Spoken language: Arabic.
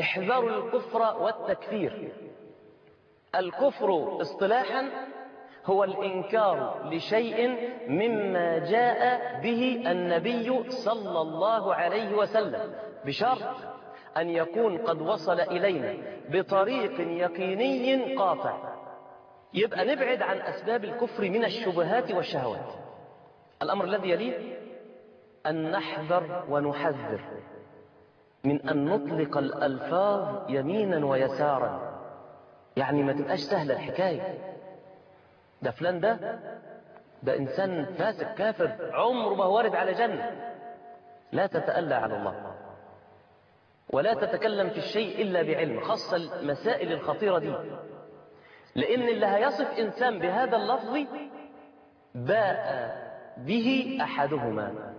احذروا الكفر والتكفير. الكفر اصطلاحا هو الإنكار لشيء مما جاء به النبي صلى الله عليه وسلم بشرط أن يكون قد وصل إلينا بطريق يقيني قاطع. يبقى نبعد عن أسباب الكفر من الشبهات والشهوات. الأمر الذي يليه أن نحذر ونحذر. من أن نطلق الألفاظ يمينا ويسارا. يعني ما تبقاش سهلة الحكاية. ده فلان ده ده إنسان فاسق كافر عمره ما وارد على جنة. لا تتألى على الله. ولا تتكلم في الشيء إلا بعلم خاصة المسائل الخطيرة دي. لأن اللي هيصف إنسان بهذا اللفظ باء به أحدهما.